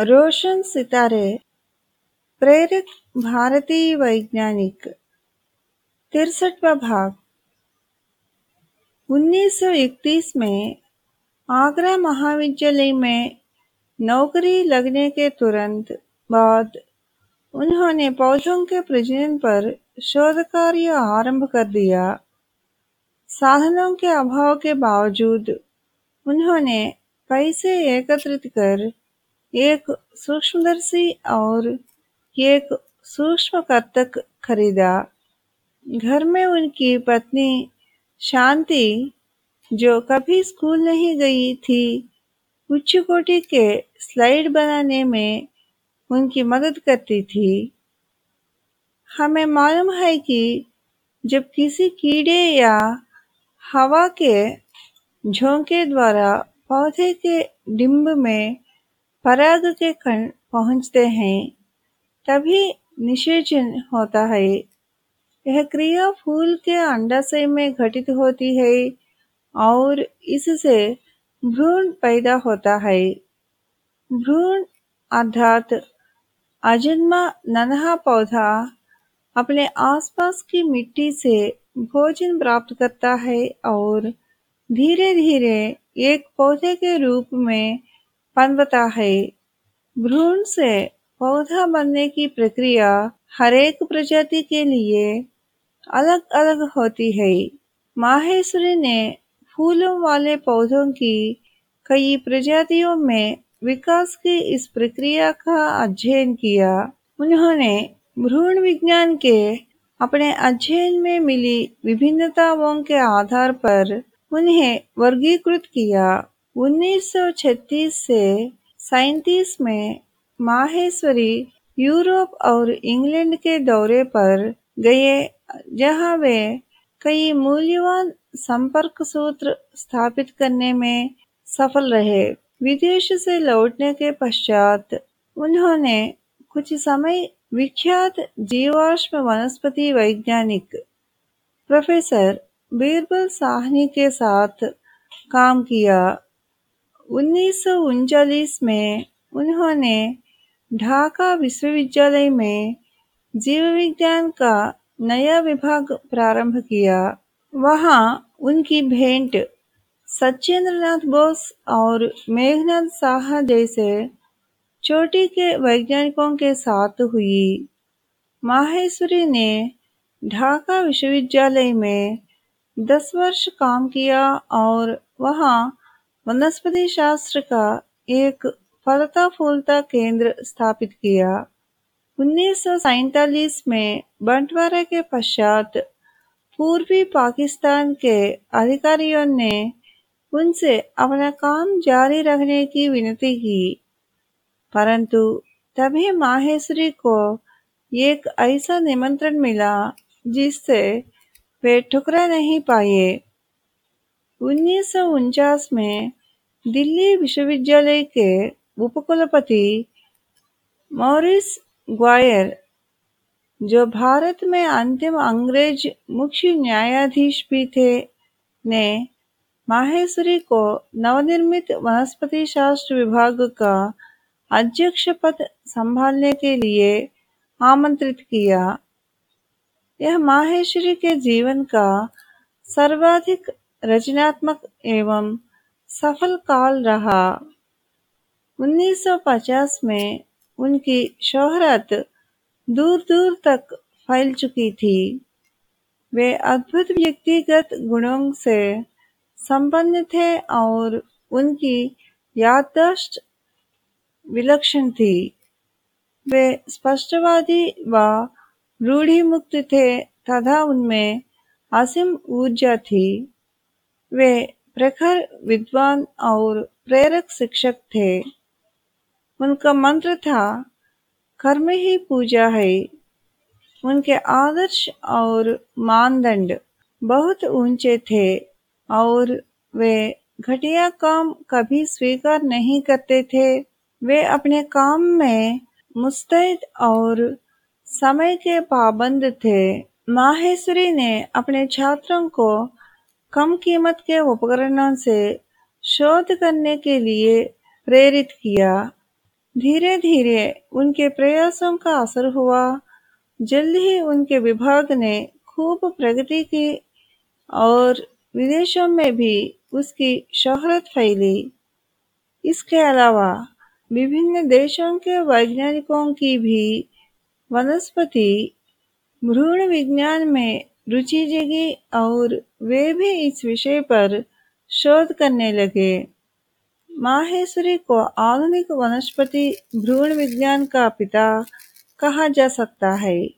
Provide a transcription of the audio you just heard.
रोशन सितारे प्रेरक भारतीय वैज्ञानिक, तिरसठवा भाग। 1931 में आगरा महाविद्यालय में नौकरी लगने के तुरंत बाद उन्होंने पौधों के प्रजनन पर शोध कार्य आरंभ कर दिया। साधनों के अभाव के बावजूद उन्होंने पैसे एकत्रित कर एक सूक्ष्मदर्शी और एक सूक्ष्म कर्तक खरीदा। घर में उनकी पत्नी शांति, जो कभी स्कूल नहीं गई थी उच्च कोटि के स्लाइड बनाने में उनकी मदद करती थी। हमें मालूम है कि जब किसी कीड़े या हवा के झोंके द्वारा पौधे के डिंब में पराग के कण पहुँचते हैं, तभी निषेचन होता है। यह क्रिया फूल के अंडाशय में घटित होती है और इससे भ्रूण पैदा होता है। भ्रूण अर्थात अजन्मा नन्हा पौधा अपने आसपास की मिट्टी से भोजन प्राप्त करता है और धीरे धीरे एक पौधे के रूप में पनपता है। भ्रूण से पौधा बनने की प्रक्रिया हरेक प्रजाति के लिए अलग अलग होती है। माहेश्वरी ने फूलों वाले पौधों की कई प्रजातियों में विकास की इस प्रक्रिया का अध्ययन किया। उन्होंने भ्रूण विज्ञान के अपने अध्ययन में मिली विभिन्नताओं के आधार पर उन्हें वर्गीकृत किया। 1936 से सैतीस में माहेश्वरी यूरोप और इंग्लैंड के दौरे पर गए, जहाँ वे कई मूल्यवान संपर्क सूत्र स्थापित करने में सफल रहे। विदेश से लौटने के पश्चात उन्होंने कुछ समय विख्यात जीवाश्म वनस्पति वैज्ञानिक प्रोफेसर बीरबल साहनी के साथ काम किया। उन्नीस में उन्होंने ढाका विश्वविद्यालय में जीव विज्ञान का नया विभाग प्रारंभ किया। वहाँ उनकी भेंट सत्येंद्रनाथ बोस और मेघनाथ साहा जैसे चोटी के वैज्ञानिकों के साथ हुई। माहेश्वरी ने ढाका विश्वविद्यालय में दस वर्ष काम किया और वहाँ वनस्पति शास्त्र का एक फलता फूलता केंद्र स्थापित किया। उन्नीस में बंटवारे के पश्चात पूर्वी पाकिस्तान के अधिकारियों ने उनसे अपना काम जारी रखने की विनती की। परंतु तभी माहेश्वरी को एक ऐसा निमंत्रण मिला जिससे वे ठुकरा नहीं पाए। उन्नीस में दिल्ली विश्वविद्यालय के उपकुलपति मॉरिस ग्वायर, जो भारत में अंतिम अंग्रेज़ मुख्य न्यायाधीश भी थे, ने माहेश्वरी को नवनिर्मित वनस्पति शास्त्र विभाग का अध्यक्ष पद संभालने के लिए आमंत्रित किया। यह माहेश्वरी के जीवन का सर्वाधिक रचनात्मक एवं सफल काल रहा। 1950 में उनकी शोहरत दूर दूर तक फैल चुकी थी। वे अद्भुत व्यक्तिगत गुणों से संपन्न थे और उनकी याददाश्त विलक्षण थी। वे स्पष्टवादी व रूढ़ी मुक्त थे तथा उनमें असीम ऊर्जा थी। वे प्रखर विद्वान और प्रेरक शिक्षक थे। उनका मंत्र था, कर्म ही पूजा है। उनके आदर्श और मानदंड बहुत ऊँचे थे और वे घटिया काम कभी स्वीकार नहीं करते थे। वे अपने काम में मुस्तैद और समय के पाबंद थे। माहेश्वरी ने अपने छात्रों को कम कीमत के उपकरणों से शोध करने के लिए प्रेरित किया। धीरे धीरे उनके प्रयासों का असर हुआ। जल्द ही उनके विभाग ने खूब प्रगति की और विदेशों में भी उसकी शोहरत फैली। इसके अलावा विभिन्न देशों के वैज्ञानिकों की भी वनस्पति, भ्रूण विज्ञान में रुचि जगी और वे भी इस विषय पर शोध करने लगे। माहेश्वरी को आधुनिक वनस्पति भ्रूण विज्ञान का पिता कहा जा सकता है।